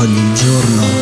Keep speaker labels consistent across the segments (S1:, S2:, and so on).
S1: ogni giorno.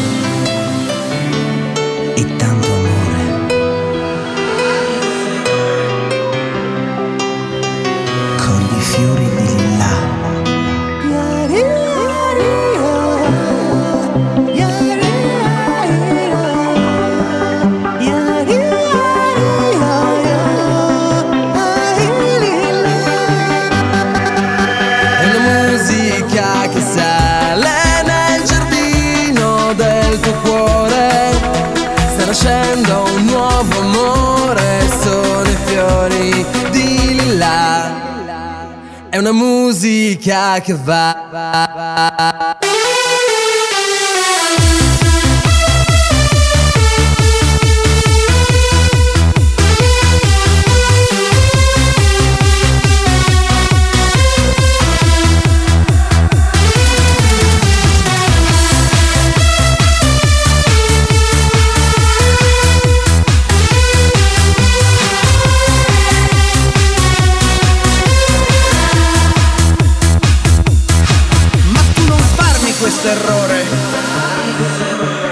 S1: una musica che va.
S2: va, va.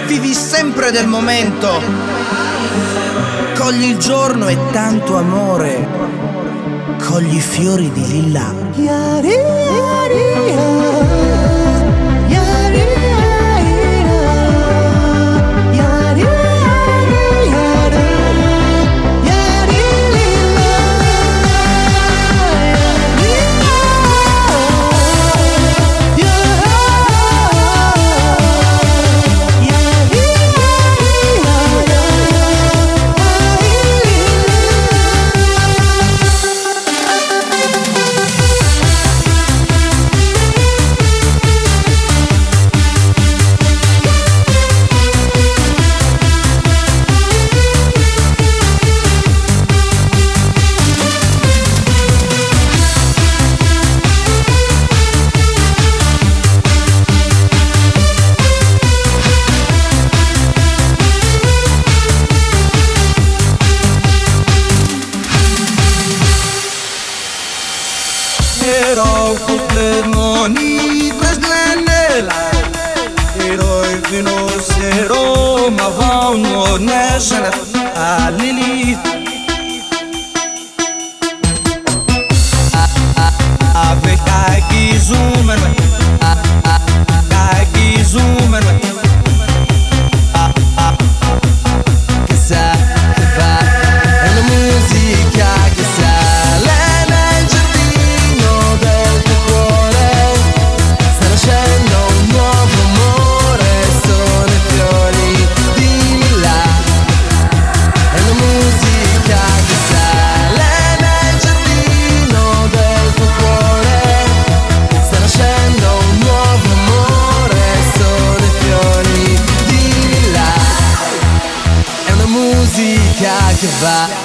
S2: Vivi sempre del momento. Cogli il giorno e tanto amore.
S1: Cogli i fiori di lilla. Chiarì.
S2: erau cuplet monit Mezlenela Eroj vinos, eroj ma vaun Në shërët a
S1: lilit música que.